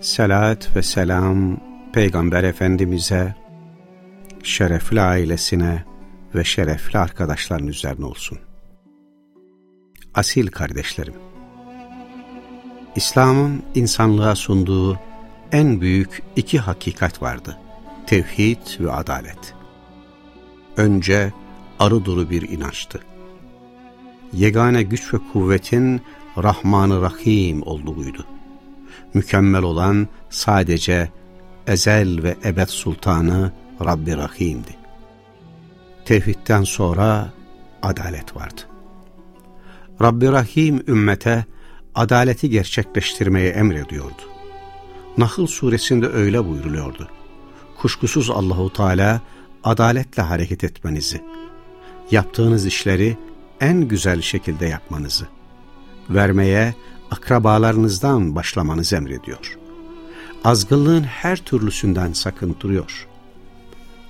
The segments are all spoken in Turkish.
Selat ve selam Peygamber Efendimiz'e, şerefli ailesine ve şerefli arkadaşların üzerine olsun. Asil kardeşlerim, İslam'ın insanlığa sunduğu en büyük iki hakikat vardı. Tevhid ve adalet. Önce arı duru bir inançtı. Yegane güç ve kuvvetin Rahman-ı Rahim olduğuydu. Mükemmel olan sadece ezel ve ebed sultanı Rabbi Rahim'di. Tevhidden sonra adalet vardı. Rabbi Rahim ümmete adaleti gerçekleştirmeye emrediyordu. Nahl suresinde öyle buyruluyordu. Kuşkusuz Allahu Teala adaletle hareket etmenizi, yaptığınız işleri en güzel şekilde yapmanızı, vermeye akrabalarınızdan başlamanızı emrediyor. Azgınlığın her türlüsünden sakındırıyor.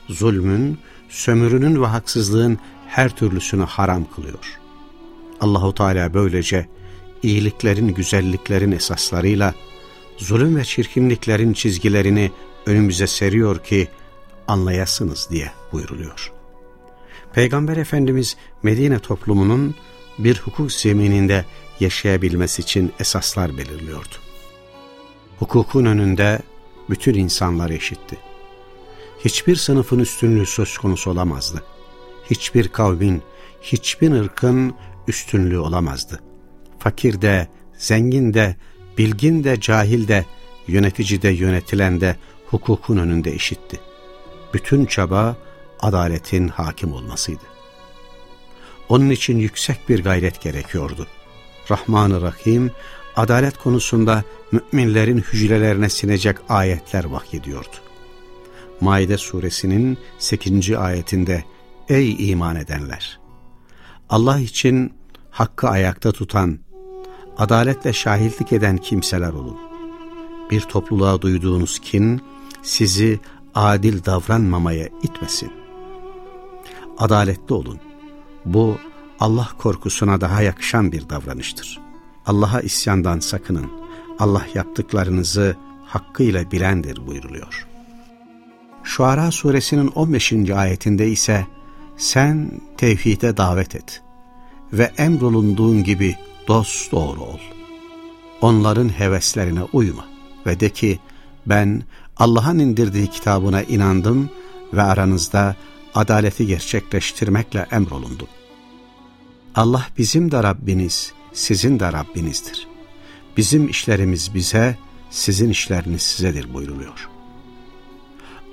Zulmün, sömürünün ve haksızlığın her türlüsünü haram kılıyor. Allahu Teala böylece iyiliklerin, güzelliklerin esaslarıyla zulüm ve çirkinliklerin çizgilerini önümüze seriyor ki anlayasınız diye buyruluyor. Peygamber Efendimiz Medine toplumunun bir hukuk zemininde yaşayabilmesi için esaslar belirliyordu. Hukukun önünde bütün insanlar eşitti. Hiçbir sınıfın üstünlüğü söz konusu olamazdı. Hiçbir kavmin, hiçbir ırkın üstünlüğü olamazdı. Fakir de, zengin de, bilgin de, cahil de, yönetici de, yönetilen de hukukun önünde eşitti. Bütün çaba adaletin hakim olmasıydı. Onun için yüksek bir gayret gerekiyordu. Rahman-ı Rahim, adalet konusunda müminlerin hücrelerine sinecek ayetler vahyediyordu. Maide suresinin 8. ayetinde Ey iman edenler! Allah için hakkı ayakta tutan, adaletle şahitlik eden kimseler olun. Bir topluluğa duyduğunuz kin sizi adil davranmamaya itmesin. Adaletli olun. Bu Allah korkusuna daha yakışan bir davranıştır. Allah'a isyandan sakının. Allah yaptıklarınızı hakkıyla bilendir buyruluyor. Şuara suresinin 15. ayetinde ise sen tevhide davet et ve emrolunduğun gibi dost doğru ol. Onların heveslerine uyma ve de ki ben Allah'ın indirdiği kitabına inandım ve aranızda adaleti gerçekleştirmekle emrolundum. Allah bizim de Rabbiniz, sizin de Rabbinizdir. Bizim işlerimiz bize, sizin işleriniz sizedir buyruluyor.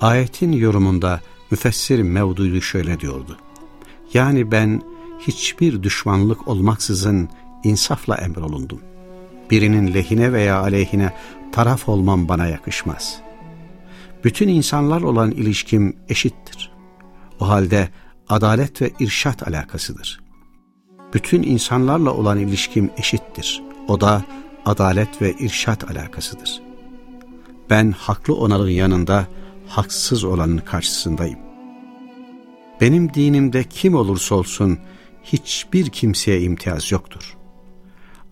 Ayetin yorumunda müfessir Mevdu'yu şöyle diyordu. Yani ben hiçbir düşmanlık olmaksızın insafla emrolundum. Birinin lehine veya aleyhine taraf olmam bana yakışmaz. Bütün insanlar olan ilişkim eşittir. O halde adalet ve irşat alakasıdır. Bütün insanlarla olan ilişkim eşittir. O da adalet ve irşat alakasıdır. Ben haklı olanın yanında haksız olanın karşısındayım. Benim dinimde kim olursa olsun hiçbir kimseye imtiyaz yoktur.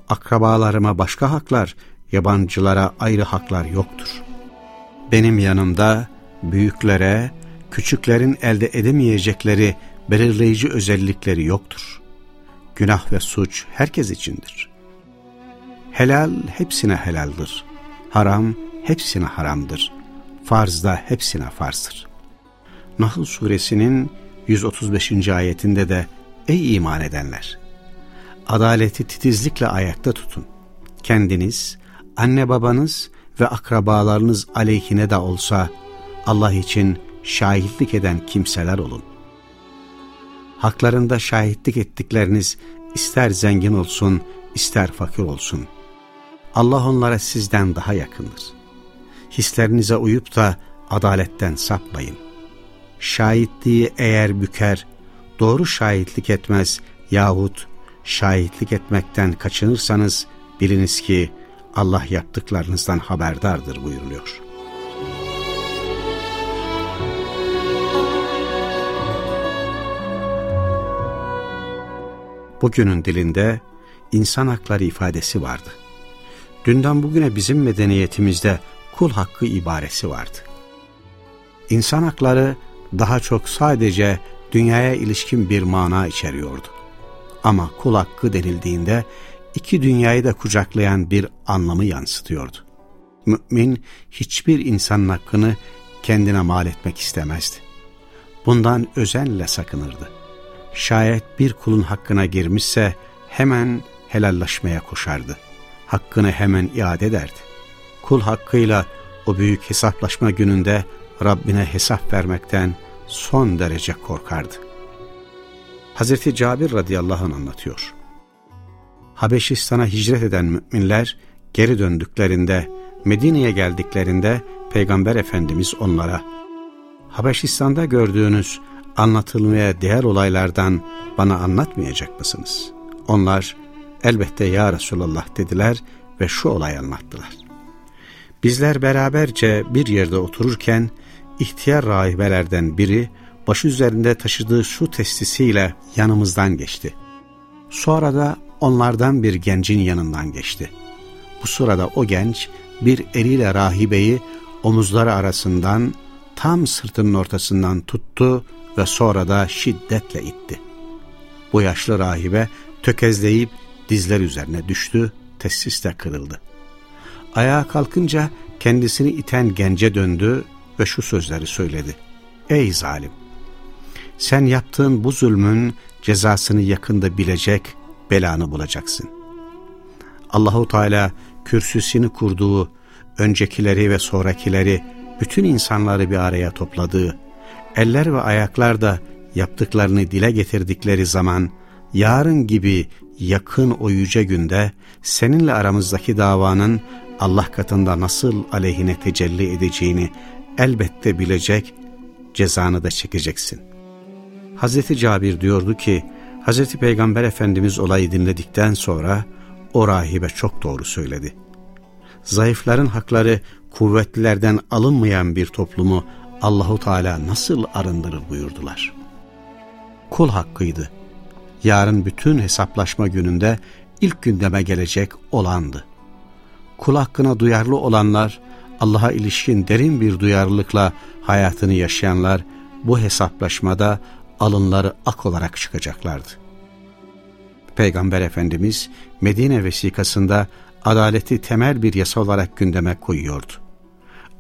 Akrabalarıma başka haklar, yabancılara ayrı haklar yoktur. Benim yanımda büyüklere, küçüklerin elde edemeyecekleri belirleyici özellikleri yoktur. Günah ve suç herkes içindir. Helal hepsine helaldir. Haram hepsine haramdır. Farz da hepsine farzdır. Nahl suresinin 135. ayetinde de Ey iman edenler! Adaleti titizlikle ayakta tutun. Kendiniz, anne babanız ve akrabalarınız aleyhine de olsa Allah için şahitlik eden kimseler olun. Haklarında şahitlik ettikleriniz ister zengin olsun, ister fakir olsun. Allah onlara sizden daha yakındır. hislerinize uyup da adaletten sapmayın. Şahitliği eğer büker, doğru şahitlik etmez yahut şahitlik etmekten kaçınırsanız biliniz ki Allah yaptıklarınızdan haberdardır buyuruluyor. Bugünün dilinde insan hakları ifadesi vardı. Dünden bugüne bizim medeniyetimizde kul hakkı ibaresi vardı. İnsan hakları daha çok sadece dünyaya ilişkin bir mana içeriyordu. Ama kul hakkı denildiğinde iki dünyayı da kucaklayan bir anlamı yansıtıyordu. Mümin hiçbir insanın hakkını kendine mal etmek istemezdi. Bundan özenle sakınırdı. Şayet bir kulun hakkına girmişse hemen helallaşmaya koşardı. Hakkını hemen iade ederdi. Kul hakkıyla o büyük hesaplaşma gününde Rabbine hesap vermekten son derece korkardı. Hazreti Cabir radıyallahu anh anlatıyor. Habeşistan'a hicret eden müminler geri döndüklerinde, Medine'ye geldiklerinde Peygamber Efendimiz onlara, Habeşistan'da gördüğünüz anlatılmaya değer olaylardan bana anlatmayacak mısınız? Onlar, elbette ya Resulallah dediler ve şu olayı anlattılar. Bizler beraberce bir yerde otururken, ihtiyar rahibelerden biri, başı üzerinde taşıdığı su testisiyle yanımızdan geçti. Sonra da onlardan bir gencin yanından geçti. Bu sırada o genç bir eliyle rahibeyi omuzları arasından tam sırtının ortasından tuttu ve sonra da şiddetle itti. Bu yaşlı rahibe tökezleyip dizler üzerine düştü, testis de kırıldı. Ayağa kalkınca kendisini iten gence döndü ve şu sözleri söyledi. Ey zalim! Sen yaptığın bu zulmün cezasını yakında bilecek, belanı bulacaksın. Allahu Teala kürsüsünü kurduğu, öncekileri ve sonrakileri, bütün insanları bir araya topladığı, eller ve ayaklar da yaptıklarını dile getirdikleri zaman, yarın gibi yakın o yüce günde seninle aramızdaki davanın Allah katında nasıl aleyhine tecelli edeceğini elbette bilecek, cezanı da çekeceksin. Hazreti Cabir diyordu ki, Hazreti Peygamber Efendimiz olayı dinledikten sonra o rahibe çok doğru söyledi. Zayıfların hakları kuvvetlilerden alınmayan bir toplumu Allahu Teala nasıl arındırır buyurdular. Kul hakkıydı. Yarın bütün hesaplaşma gününde ilk gündeme gelecek olandı. Kul hakkına duyarlı olanlar, Allah'a ilişkin derin bir duyarlılıkla hayatını yaşayanlar bu hesaplaşmada alınları ak olarak çıkacaklardı. Peygamber Efendimiz Medine vesikasında adaleti temel bir yasa olarak gündeme koyuyordu.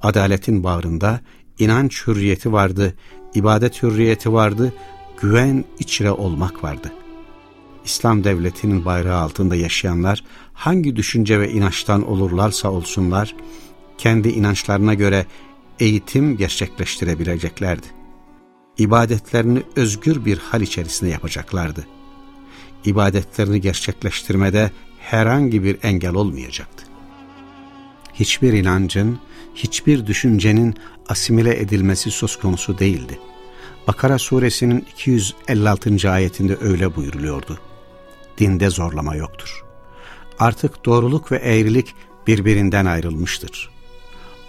Adaletin bağrında inanç hürriyeti vardı, ibadet hürriyeti vardı, güven içre olmak vardı. İslam devletinin bayrağı altında yaşayanlar hangi düşünce ve inançtan olurlarsa olsunlar, kendi inançlarına göre eğitim gerçekleştirebileceklerdi. İbadetlerini özgür bir hal içerisinde yapacaklardı. İbadetlerini gerçekleştirmede herhangi bir engel olmayacaktı. Hiçbir inancın, hiçbir düşüncenin asimile edilmesi söz konusu değildi. Bakara suresinin 256. ayetinde öyle buyuruluyordu. Dinde zorlama yoktur. Artık doğruluk ve eğrilik birbirinden ayrılmıştır.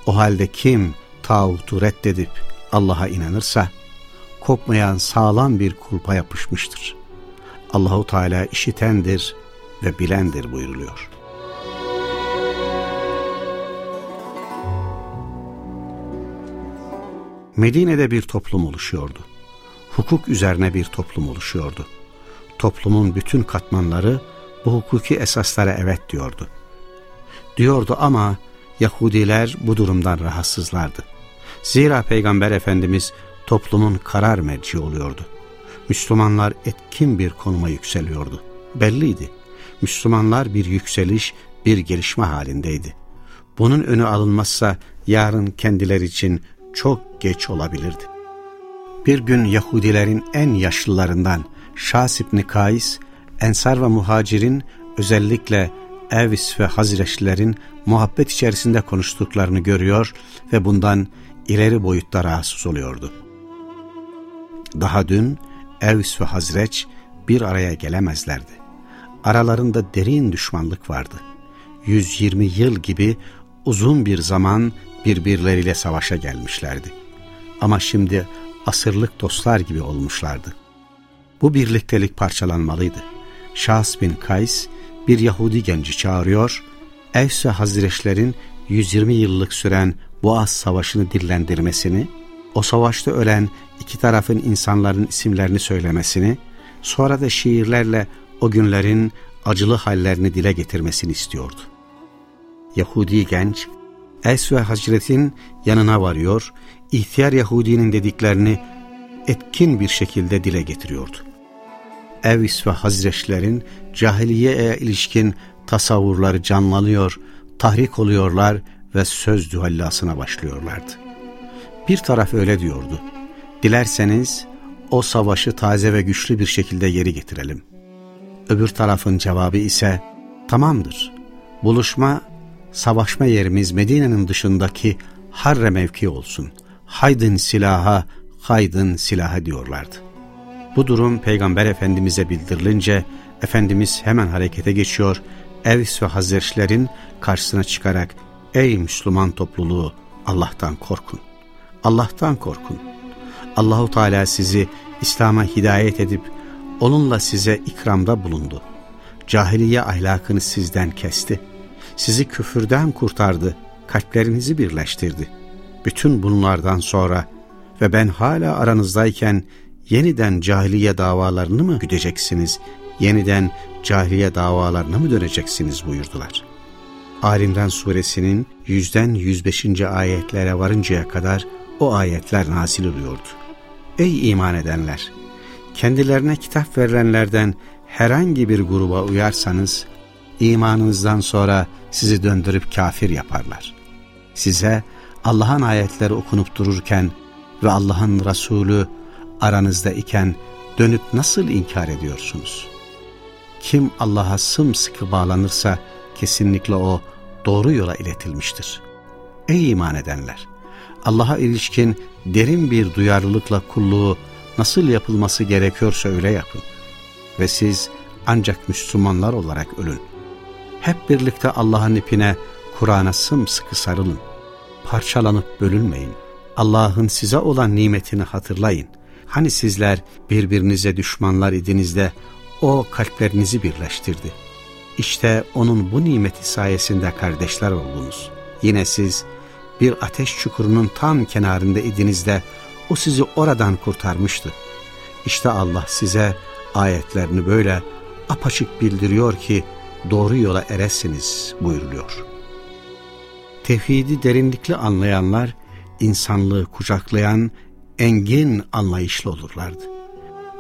O halde kim tağutu reddedip Allah'a inanırsa, kopmayan sağlam bir kulpa yapışmıştır. Allahu Teala işitendir ve bilendir buyuruluyor. Medine'de bir toplum oluşuyordu. Hukuk üzerine bir toplum oluşuyordu. Toplumun bütün katmanları bu hukuki esaslara evet diyordu. Diyordu ama Yahudiler bu durumdan rahatsızlardı. Zira Peygamber Efendimiz toplumun karar merci oluyordu. Müslümanlar etkin bir konuma yükseliyordu. Belliydi. Müslümanlar bir yükseliş, bir gelişme halindeydi. Bunun önü alınmazsa yarın kendileri için çok geç olabilirdi. Bir gün Yahudilerin en yaşlılarından Şas İbni Kays, Ensar ve Muhacir'in özellikle Evis ve Hazreçlilerin muhabbet içerisinde konuştuklarını görüyor ve bundan ileri boyutta rahatsız oluyordu. Daha dün Evs ve Hazreç bir araya gelemezlerdi. Aralarında derin düşmanlık vardı. 120 yıl gibi uzun bir zaman birbirleriyle savaşa gelmişlerdi. Ama şimdi asırlık dostlar gibi olmuşlardı. Bu birliktelik parçalanmalıydı. Şahs bin Kays bir Yahudi genci çağırıyor, Evs ve Hazreçlerin 120 yıllık süren Boğaz Savaşı'nı dillendirmesini, o savaşta ölen iki tarafın insanların isimlerini söylemesini, sonra da şiirlerle o günlerin acılı hallerini dile getirmesini istiyordu. Yahudi genç, Es ve Hazret'in yanına varıyor, ihtiyar Yahudinin dediklerini etkin bir şekilde dile getiriyordu. Evis ve Hazreçlerin cahiliyeye ilişkin tasavvurları canlanıyor, tahrik oluyorlar ve söz dühallasına başlıyorlardı. Bir taraf öyle diyordu. Dilerseniz o savaşı taze ve güçlü bir şekilde geri getirelim. Öbür tarafın cevabı ise tamamdır. Buluşma, savaşma yerimiz Medine'nin dışındaki Harre mevki olsun. Haydın silaha, haydın silaha diyorlardı. Bu durum Peygamber Efendimiz'e bildirilince Efendimiz hemen harekete geçiyor, Evs ve Hazreçlerin karşısına çıkarak Ey Müslüman topluluğu Allah'tan korkun. Allah'tan korkun. Allahu Teala sizi İslam'a hidayet edip onunla size ikramda bulundu. Cahiliye ahlakını sizden kesti. Sizi küfürden kurtardı. Kalplerinizi birleştirdi. Bütün bunlardan sonra ve ben hala aranızdayken yeniden cahiliye davalarını mı güdeceksiniz, yeniden cahiliye davalarına mı döneceksiniz buyurdular. Alimran suresinin yüzden 105. ayetlere varıncaya kadar o ayetler nasil oluyordu. Ey iman edenler! Kendilerine kitap verilenlerden herhangi bir gruba uyarsanız, imanınızdan sonra sizi döndürüp kafir yaparlar. Size Allah'ın ayetleri okunup dururken ve Allah'ın Resulü aranızda iken dönüp nasıl inkar ediyorsunuz? Kim Allah'a sımsıkı bağlanırsa kesinlikle o doğru yola iletilmiştir. Ey iman edenler! Allah'a ilişkin derin bir duyarlılıkla kulluğu nasıl yapılması gerekiyorsa öyle yapın. Ve siz ancak Müslümanlar olarak ölün. Hep birlikte Allah'ın ipine, Kur'an'a sımsıkı sarılın. Parçalanıp bölünmeyin. Allah'ın size olan nimetini hatırlayın. Hani sizler birbirinize düşmanlar idiniz de o kalplerinizi birleştirdi. İşte onun bu nimeti sayesinde kardeşler oldunuz. Yine siz bir ateş çukurunun tam kenarında idiniz de o sizi oradan kurtarmıştı. İşte Allah size ayetlerini böyle apaçık bildiriyor ki doğru yola eresiniz buyuruluyor. Tevhidi derinlikli anlayanlar insanlığı kucaklayan engin anlayışlı olurlardı.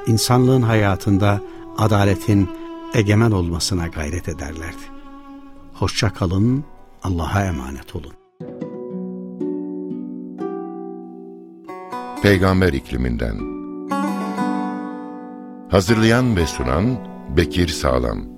İnsanlığın hayatında adaletin egemen olmasına gayret ederlerdi. Hoşça kalın, Allah'a emanet olun. Peygamber ikliminden Hazırlayan ve sunan Bekir Sağlam